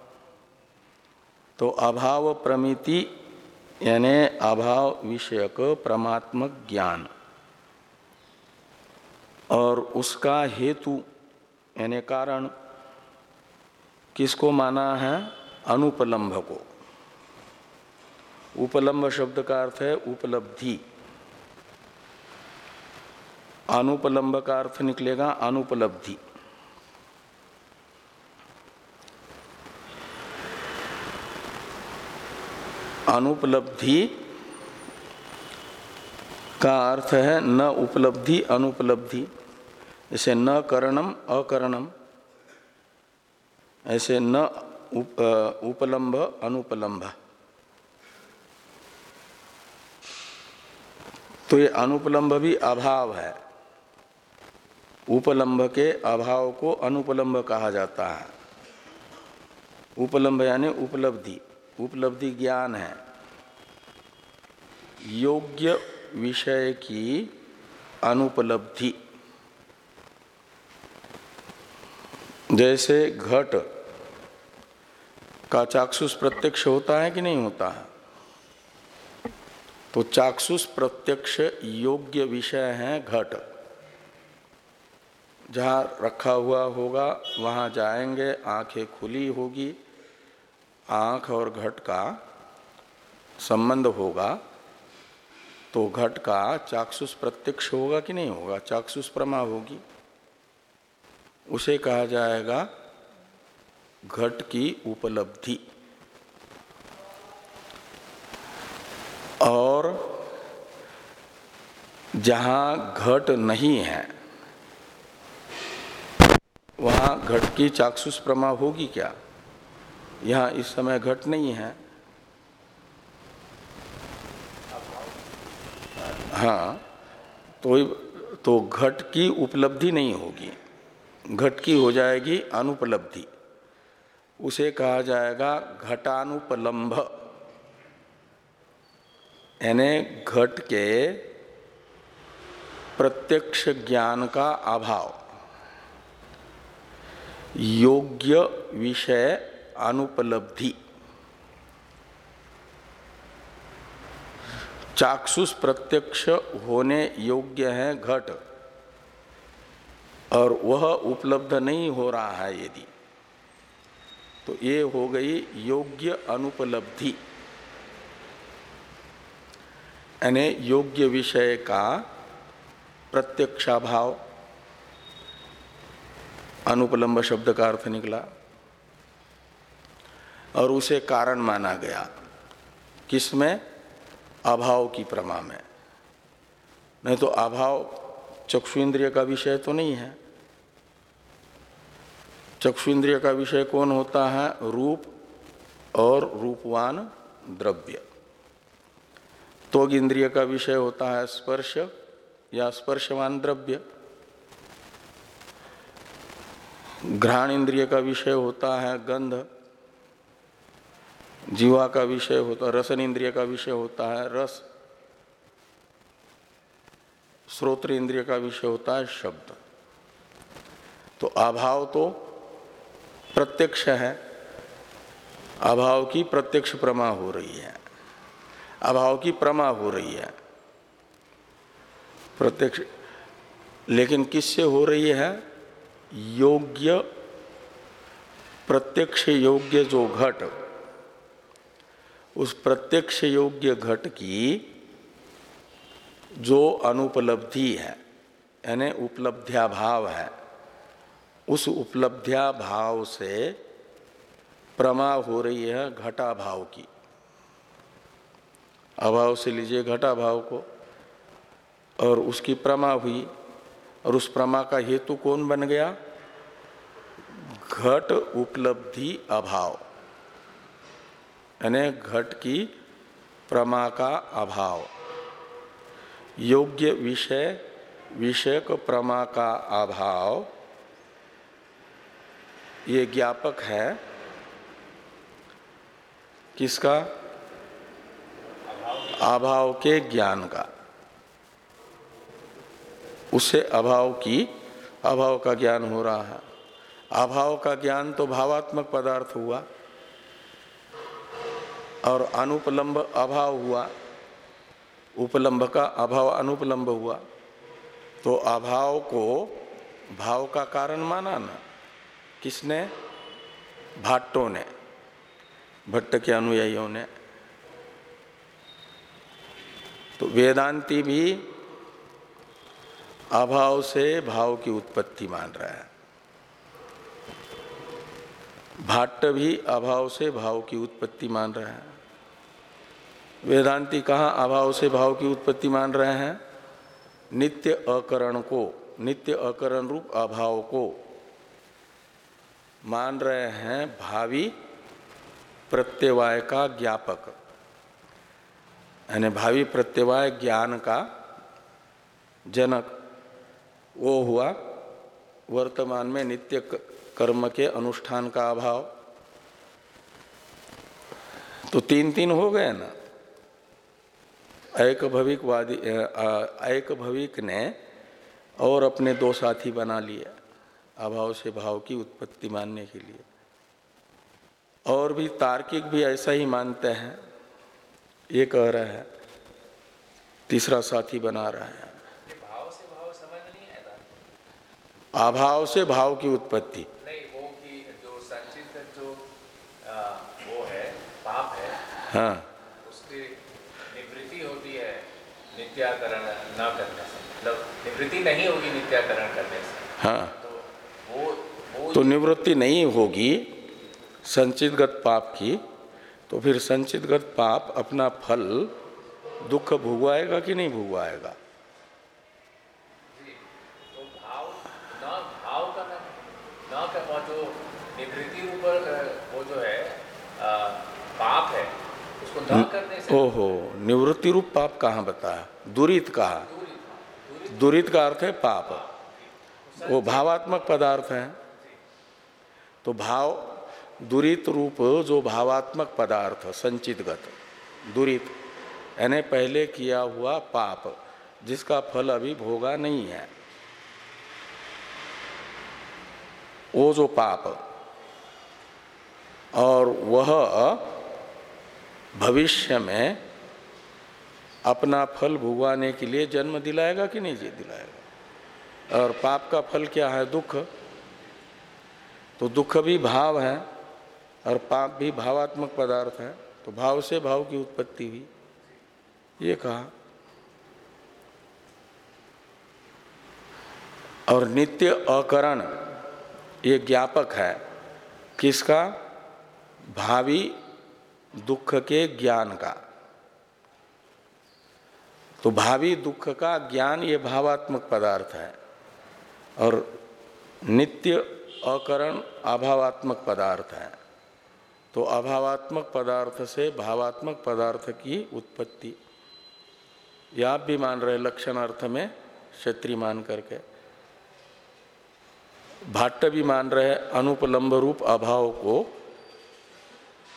तो अभाव प्रमिति यानी अभाव विषयक परमात्मक ज्ञान। और उसका हेतु, यानी कारण, किसको माना है? अनुपलम्भ को। उपलम्ब शब्द का अर्थ है उपलब्धि। अनुपलम्ब का अर्थ निकलेगा अनुपलब्धि। अनुपलब्धि का अर्थ है न उपलब्धि, अनुपलब्धि। जैसे न करणम अकरणम ऐसे न उप, अनुपलम्ब तो ये अनुपलम्ब भी अभाव है। उपलम्ब के अभाव को अनुपलम्ब कहा जाता है। उपलम्ब यानी उपलब्धि उपलब्धि ज्ञान है। योग्य विषय की अनुपलब्धि। जैसे घट का चाक्षुष प्रत्यक्ष होता है कि नहीं होता है? तो चाक्षुष प्रत्यक्ष योग्य विषय है घट। जहाँ रखा हुआ होगा, वहाँ जाएँगे, आँखें खुली होगी, आँख और घट का संबंध होगा तो घट का चाक्षुष प्रत्यक्ष होगा कि नहीं होगा? चाक्षुष प्रमा होगी। उसे कहा जाएगा, घट की उपलब्धि। और जहाँ घट नहीं है, वहाँ घट की चाक्षुष प्रमा होगी क्या? यहाँ इस समय घट नहीं है। हाँ तो तो घट की उपलब्धि नहीं होगी। घट की हो जाएगी अनुपलब्धि। उसे कहा जाएगा घटानुपलम्भ यानी घट के प्रत्यक्ष ज्ञान का अभाव। योग्य विषय अनुपलब्धि। चाक्षुष प्रत्यक्ष होने योग्य है घट। और वह उपलब्ध नहीं हो रहा है यदि। तो ये हो गई योग्य अनुपलब्धि। यानी योग्य विषय का प्रत्यक्षाभाव। अनुपलम्ब शब्द का अर्थ निकला। और उसे कारण माना गया। किसमें? अभाव की प्रमा में। नहीं तो अभाव चक्षु इंद्रिय का विषय तो नहीं है। चक्षु इंद्रिय का विषय कौन होता है? रूप और रूपवान द्रव्य। तो इंद्रिय का विषय होता है स्पर्श या स्पर्शवान द्रव्य। घ्राण इंद्रिय का विषय होता है गंध। जीवा का विषय होता है रसन इंद्रिय का विषय होता है रस। श्रोत्र इंद्रिय का विषय होता है शब्द। तो अभाव तो प्रत्यक्ष है, अभाव की प्रत्यक्ष प्रमा हो रही है। अभाव की प्रमा हो रही है। प्रत्यक्ष, लेकिन किससे हो रही है? योग्य, प्रत्यक्ष योग्य जो घट, उस प्रत्यक्ष योग्य घट की जो अनुपलब्धि है, यानी उपलब्ध्या भाव है। उस उपलब्ध्या भाव से प्रमा हो रही है घटा भाव की। अभाव से लीजिए घटा भाव को, और उसकी प्रमा हुई, और उस प्रमा का हेतु कौन बन गया? घट उपलब्धि अभाव। यानी घट की प्रमा का अभाव। योग्य विषय, विषयक प्रमा का अभाव ये ज्ञापक है। किसका? अभाव के ज्ञान का। उससे अभाव की, अभाव का ज्ञान हो रहा है। अभाव का ज्ञान तो भावात्मक पदार्थ हुआ। और अनुपलम्ब अभाव हुआ। उपलम्ब का अभाव अनुपलम्ब हुआ। तो अभाव को भाव का कारण माना ना। किसने? भाट्टों ने। भट्ट के अनुयायियों ने। तो वेदांति भी अभाव से भाव की उत्पत्ति मान रहा है। भाट्ट भी अभाव से भाव की उत्पत्ति मान रहे हैं। वेदांति कहाँ अभाव से भाव की उत्पत्ति मान रहे हैं? नित्य अकरण को, नित्य अकरण रूप अभाव को मान रहे हैं भावी प्रत्यवाय का ज्ञापक। यानी भावी प्रत्यवाय ज्ञान का जनक। वो हुआ वर्तमान में नित्य कर्म के अनुष्ठान का अभाव। तो तीन तीन हो गए ना। एक भविकवादी एक भविक ने और अपने दो साथी बना लिए। अभाव से भाव की उत्पत्ति मानने के लिए। और भी तार्किक भी ऐसा ही मानते हैं। ये कह रहे हैं तीसरा साथी बना रहे हैं। भाव से भाव समझ नहीं अभाव से भाव की उत्पत्ति। नहीं वो की जो संचित जो आ, वो है पाप है हाँ। उसकी निवृत्ति होती है नित्याकरण न करने से। मतलब निवृत्ति नहीं होगी नित्याकरण करने से। हाँ। तो निवृत्ति नहीं होगी संचितगत पाप की तो फिर संचितगत पाप अपना फल दुख भुगवाएगा कि नहीं भुगवाएगा? तो भाव न भाव का न न का जो निवृत्ति रूप वो जो है आ, पाप है उसको न करने से ओहो निवृत्ति रूप पाप कहाँ बताया? दुरित कहा? दूरी दूरी दुरित का अर्थ है पाप। वो भावात्मक पदार्थ है। तो भाव, दुरित रूप जो भावात्मक पदार्थ, संचितगत, दुरित, यानी पहले किया हुआ पाप, जिसका फल अभी भोगा नहीं है। वो जो पाप, और वह भविष्य में अपना फल भुगवाने के लिए जन्म दिलाएगा कि नहीं दिलाएगा? और पाप का फल क्या है? दुख? तो दुख भी भाव है और पाप भी भावात्मक पदार्थ है तो भाव से भाव की उत्पत्ति हुई। ये कहा। और नित्य अकरण, ये ज्ञापक है। किसका? भावी दुख के ज्ञान का। तो भावी दुख का ज्ञान ये भावात्मक पदार्थ है। और नित्य अकरण अभावात्मक पदार्थ है। तो अभावात्मक पदार्थ से भावात्मक पदार्थ की उत्पत्ति। यह आप भी मान रहे लक्षण अर्थ में क्षत्रि मान करके। भाट्ट भी मान रहे अनुपलम्ब रूप अभाव को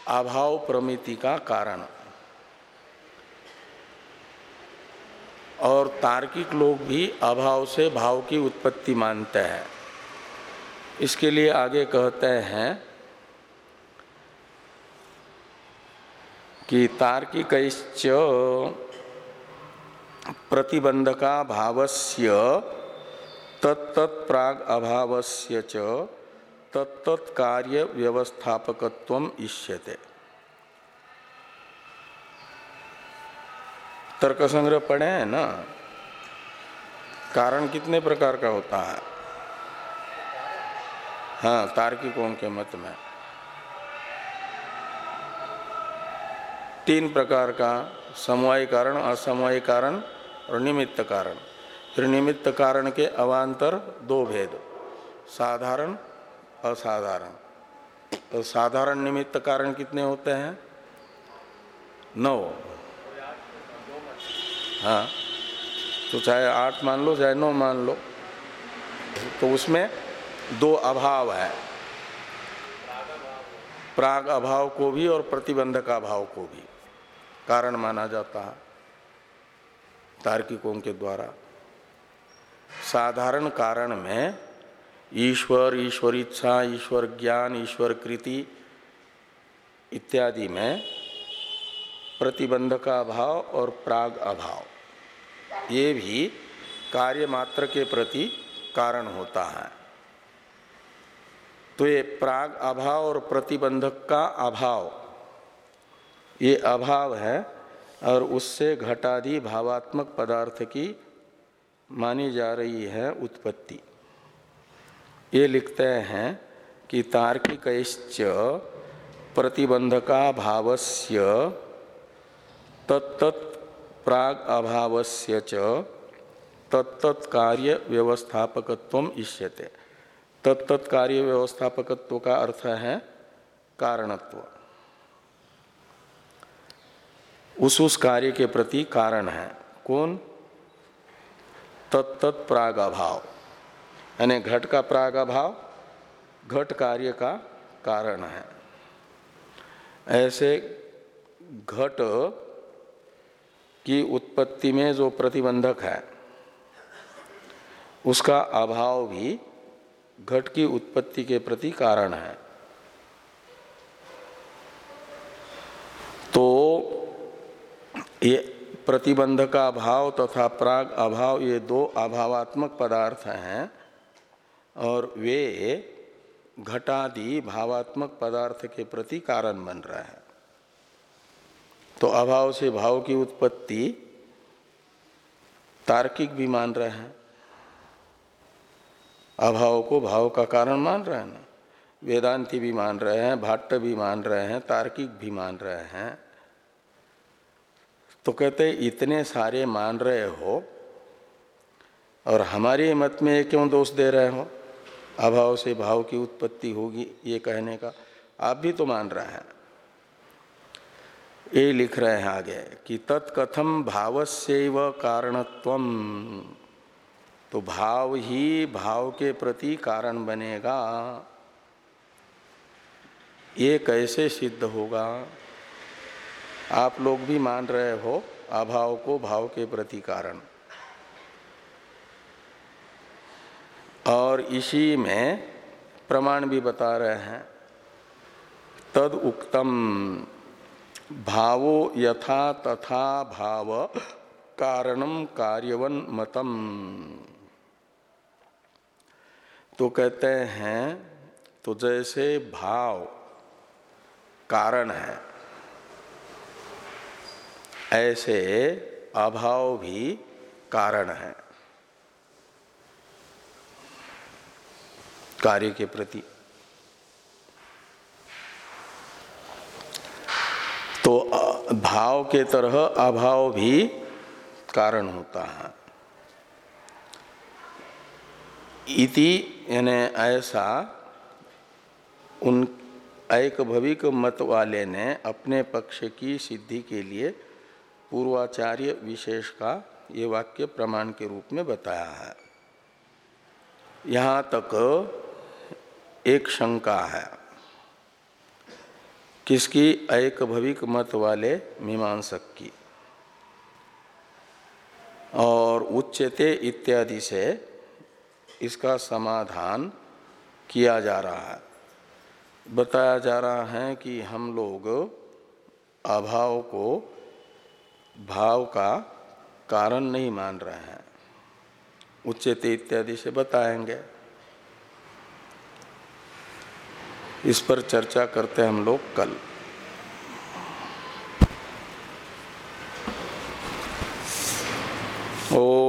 अभाव प्रमिति का कारण। और तार्किक लोग भी अभाव से भाव की उत्पत्ति मानते हैं। इसके लिए आगे कहते हैं कि तार्किक प्रतिबंधका भावस्य तत्त प्राग अभावस्य च तत्त कार्य व्यवस्थापकत्व इष्यते। तर्क संग्रह पढ़े हैं ना? कारण कितने प्रकार का होता है? हाँ तार्किकों के मत में। तीन प्रकार का समवाय कारण असमवाय कारण और निमित्त कारण। फिर निमित्त कारण के अवान्तर दो भेद, साधारण, असाधारण। तो साधारण निमित्त कारण कितने होते हैं? नौ। हाँ तो चाहे आठ मान लो, चाहे नौ मान लो तो उसमें दो अभाव है। प्राग अभाव को भी और प्रतिबंध का अभाव को भी। कारण माना जाता है तार्किकों के द्वारा। साधारण कारण में ईश्वर ईश्वर इच्छा, ईश्वर ज्ञान, ईश्वर कृति इत्यादि में प्रतिबंध का अभाव और प्राग अभाव, ये भी कार्य मात्र के प्रति कारण होता है। तो ये प्राग अभाव और प्रतिबंधक का अभाव। ये अभाव है और उससे घटादि भावात्मक पदार्थ की मानी जा रही है उत्पत्ति। ये लिखते हैं कि तार्किक प्रतिबंधका भावस्य तत्त प्राग अभावस्य च तत्त कार्य व्यवस्थापकत्व इष्यते। तत्त कार्य व्यवस्थापकत्व का अर्थ है कारणत्व। उस उस कार्य के प्रति कारण है। कौन? तत्त प्राग अभाव यानी घट का प्राग अभाव घट कार्य का कारण है। ऐसे घट की उत्पत्ति में जो प्रतिबंधक है, उसका अभाव भी घट की उत्पत्ति के प्रति कारण है। तो ये प्रतिबंध का अभाव तथा प्राग अभाव ये दो अभावात्मक पदार्थ हैं और वे घटादि भावात्मक पदार्थ के प्रति कारण बन रहे हैं। तो अभाव से भाव की उत्पत्ति तार्किक भी मान रहे हैं। अभाव को भाव का कारण मान रहे हैं ना? वेदांति भी मान रहे हैं भाट्ट भी मान रहे हैं, तार्किक भी मान रहे हैं। तो कहते, इतने सारे मान रहे हो और हमारे मत में क्यों दोष दे रहे हो? अभाव से भाव की उत्पत्ति होगी ये कहने का। आप भी तो मान रहे हैं। ये लिख रहे हैं आगे कि तत्कथम भाव से व कारणत्व तो भाव ही भाव के प्रति कारण बनेगा। ये कैसे सिद्ध होगा? आप लोग भी मान रहे हो, अभाव को भाव के प्रति कारण। और इसी में प्रमाण भी बता रहे हैं। तद उक्तम, भावो यथा तथा भाव कारणम कार्यवन मतम। तो कहते हैं तो जैसे भाव कारण है। ऐसे अभाव भी कारण है। कार्य के प्रति। तो भाव के तरह अभाव भी कारण होता है। इति यानी ऐसा उन एक भविक मत वाले ने अपने पक्ष की सिद्धि के लिए पूर्वाचार्य विशेष का ये वाक्य प्रमाण के रूप में बताया है। यहाँ तक एक शंका है। किसकी एक भविक मत वाले मीमांसक की? और उच्चते इत्यादि से इसका समाधान किया जा रहा है। बताया जा रहा है कि हम लोग अभाव को भाव का कारण नहीं मान रहे हैं। उच्चते इत्यादि से बताएँगे। इस पर चर्चा करते हैं हम लोग कल। ओ